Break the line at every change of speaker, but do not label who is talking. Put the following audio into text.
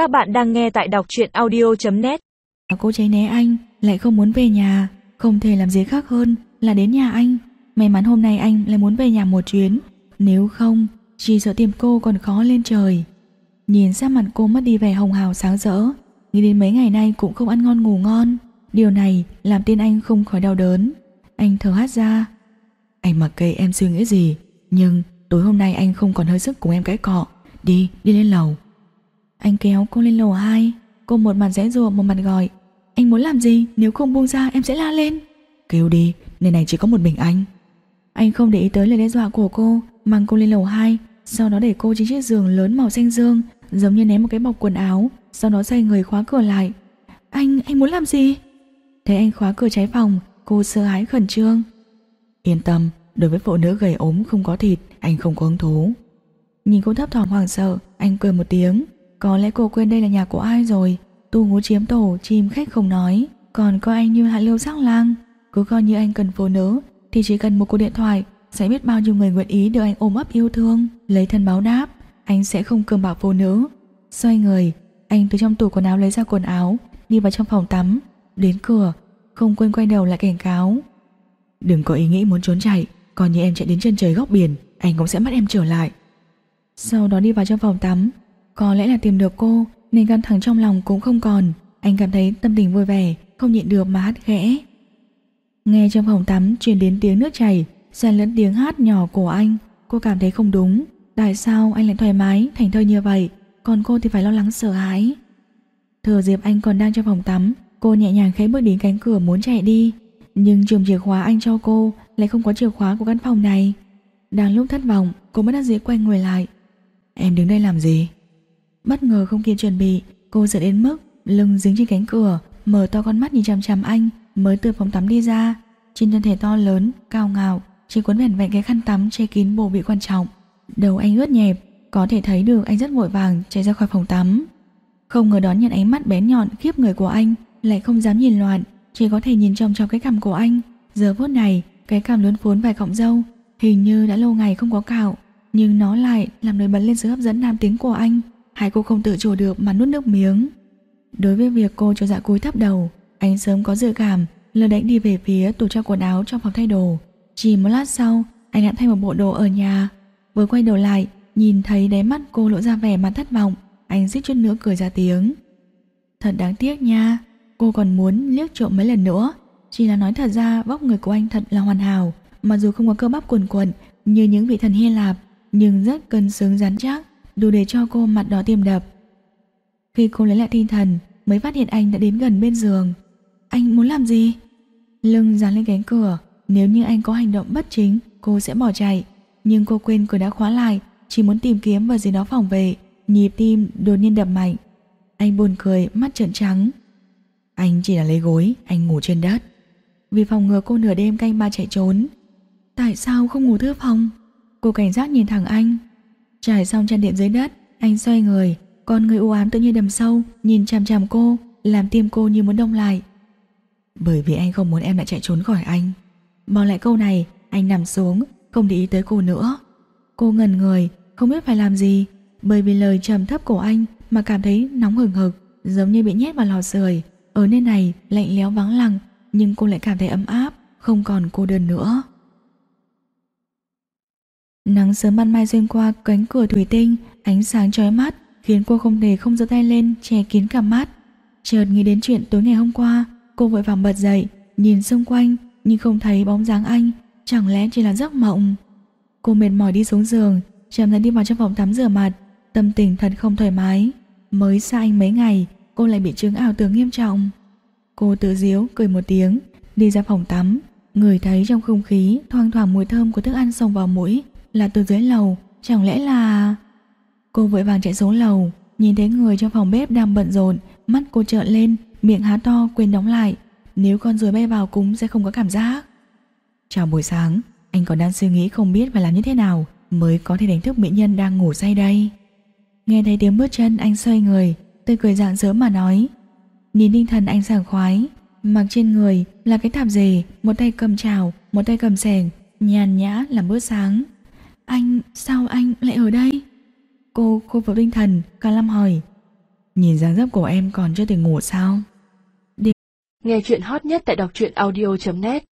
Các bạn đang nghe tại đọc truyện audio.net
Cô cháy né anh, lại không muốn về nhà, không thể làm gì khác hơn là đến nhà anh. May mắn hôm nay anh lại muốn về nhà một chuyến, nếu không, chỉ sợ tìm cô còn khó lên trời. Nhìn sắc mặt cô mất đi vẻ hồng hào sáng rỡ, nghĩ đến mấy ngày nay cũng không ăn ngon ngủ ngon. Điều này làm tin anh không khỏi đau đớn. Anh thở hát ra. Anh mặc kệ em suy nghĩ gì, nhưng tối hôm nay anh không còn hơi sức cùng em cãi cọ. Đi, đi lên lầu. Anh kéo cô lên lầu 2 Cô một mặt rẽ rùa một mặt gọi. Anh muốn làm gì? Nếu không buông ra em sẽ la lên. Kêu đi Nơi này chỉ có một mình anh. Anh không để ý tới lời đe dọa của cô Mang cô lên lầu 2 Sau đó để cô trên chiếc giường lớn màu xanh dương Giống như ném một cái bọc quần áo. Sau đó xoay người khóa cửa lại. Anh, anh muốn làm gì? Thấy anh khóa cửa trái phòng Cô sợ hãi khẩn trương. Yên tâm, đối với phụ nữ gầy ốm không có thịt Anh không có hứng thú. Nhìn cô thấp thỏm hoảng sợ Anh cười một tiếng có lẽ cô quên đây là nhà của ai rồi. Tu ngũ chiếm tổ chim khách không nói. Còn coi anh như hạ lưu sắc lang. Cứ coi như anh cần phụ nữ Thì chỉ cần một cuộc điện thoại Sẽ biết bao nhiêu người nguyện ý được anh ôm ấp yêu thương. Lấy thân báo đáp Anh sẽ không cơm bạo phụ nữ. Xoay người Anh từ trong tủ quần áo lấy ra quần áo Đi vào trong phòng tắm. Đến cửa Không quên quay đầu lại cảnh cáo. Đừng có ý nghĩ muốn trốn chạy Còn như em chạy đến chân trời góc biển Anh cũng sẽ bắt em trở lại. Sau đó đi vào trong phòng tắm có lẽ là tìm được cô nên căng thẳng trong lòng cũng không còn. Anh cảm thấy tâm tình vui vẻ, không nhịn được mà hát khẽ. Nghe trong phòng tắm truyền đến tiếng nước chảy, xen lẫn tiếng hát nhỏ của anh. Cô cảm thấy không đúng. Tại sao anh lại thoải mái, thành thơi như vậy, còn cô thì phải lo lắng sợ hãi. Thừa dịp anh còn đang trong phòng tắm, cô nhẹ nhàng khẽ bước đến cánh cửa muốn chạy đi. Nhưng trường chìa khóa anh cho cô lại không có chìa khóa của căn phòng này. Đang lúc thất vọng, cô bất đắc dĩ quay người lại. Em đứng đây làm gì? Bất ngờ không kịp chuẩn bị Cô sợ đến mức lưng dính trên cánh cửa Mở to con mắt nhìn chằm chằm anh Mới từ phòng tắm đi ra. Trên thân thể to lớn, cao ngạo Chỉ cuốn vẻn vẹn cái khăn tắm che kín bộ bị quan trọng. Đầu anh ướt nhẹp Có thể thấy được anh rất vội vàng chạy ra khỏi phòng tắm. Không ngờ đón nhận ánh mắt bén nhọn khiếp người của anh Lại không dám nhìn loạn Chỉ có thể nhìn trông trong cái cằm của anh. Giờ phút này cái cằm lớn phốn vài cọng râu Hình như đã lâu ngày không có cạo Nhưng nó lại làm nổi bật lên sự hấp dẫn nam tính của anh. Hai cô không tự chủ được mà nuốt nước miếng. Đối với việc cô cho dạ cúi thấp đầu, Anh sớm có dự cảm lờ đánh đi về phía tủ treo quần áo trong phòng thay đồ. Chỉ một lát sau, Anh đã thay một bộ đồ ở nhà. Vừa quay đầu lại, Nhìn thấy đáy mắt cô lộ ra vẻ mặt thất vọng, Anh xích chút nữa cười ra tiếng. Thật đáng tiếc nha, Cô còn muốn liếc trộm mấy lần nữa. Chỉ là nói thật ra, vóc người của anh thật là hoàn hảo. Mặc dù không có cơ bắp cuồn cuộn Như những vị thần Hy Lạp, Nhưng rất cân xứng rắn chắc đủ để cho cô mặt đỏ tim đập. Khi cô lấy lại tinh thần, mới phát hiện anh đã đến gần bên giường. Anh muốn làm gì? Lưng dán lên cánh cửa, nếu như anh có hành động bất chính, cô sẽ bỏ chạy. Nhưng cô quên cửa đã khóa lại, chỉ muốn tìm kiếm vật gì đó phòng vệ, nhịp tim đột nhiên đập mạnh. Anh buồn cười, mắt trợn trắng. Anh chỉ là lấy gối, anh ngủ trên đất. Vì phòng ngừa cô nửa đêm canh ba chạy trốn. Tại sao không ngủ thư phòng? Cô cảnh giác nhìn thẳng anh, Trải xong chăn điện dưới đất, anh xoay người, con người u ám tự nhiên đầm sâu, nhìn chằm chằm cô, làm tim cô như muốn đông lại. Bởi vì anh không muốn em lại chạy trốn khỏi anh. Bỏ lại câu này, anh nằm xuống, không để ý tới cô nữa. Cô ngần người, không biết phải làm gì, bởi vì lời trầm thấp của anh mà cảm thấy nóng hừng hực, giống như bị nhét vào lò sưởi. Ở nơi này lạnh lẽo vắng lặng, nhưng cô lại cảm thấy ấm áp, không còn cô đơn nữa sáng sớm ban mai xuyên qua cánh cửa thủy tinh, ánh sáng chói mắt, khiến cô không thể không giơ tay lên che kín cả mắt. Chợt nghĩ đến chuyện tối ngày hôm qua, cô vội vàng bật dậy, nhìn xung quanh nhưng không thấy bóng dáng anh, chẳng lẽ chỉ là giấc mộng. Cô mệt mỏi đi xuống giường, chậm rãi đi vào trong phòng tắm rửa mặt, tâm tình thật không thoải mái. Mới xa anh mấy ngày, cô lại bị chứng ảo tưởng nghiêm trọng. Cô tự diếu cười một tiếng, đi ra phòng tắm, người thấy trong không khí thoang thoảng mùi thơm của thức ăn xông vào mũi, là từ dưới lầu, chẳng lẽ là... Cô vội vàng chạy xuống lầu, nhìn thấy người trong phòng bếp đang bận rộn, mắt cô trợn lên, miệng há to quên đóng lại. Nếu con ruồi bay vào cũng sẽ không có cảm giác. Chào buổi sáng, anh còn đang suy nghĩ không biết phải làm như thế nào mới có thể đánh thức mỹ nhân đang ngủ say đây. Nghe thấy tiếng bước chân anh xoay người, tươi cười dạng sớm mà nói. Nhìn tinh thần anh sảng khoái, mặc trên người là cái thảm dề, một tay cầm chảo, một tay cầm sẻng, nhàn nhã làm bữa sáng. Anh, sao anh lại ở đây? Cô khôi phục tinh thần, cao lâm hỏi. Nhìn dáng dấp của em còn chưa thể ngủ sao
Nghe chuyện hot nhất tại đọc truyện audio.net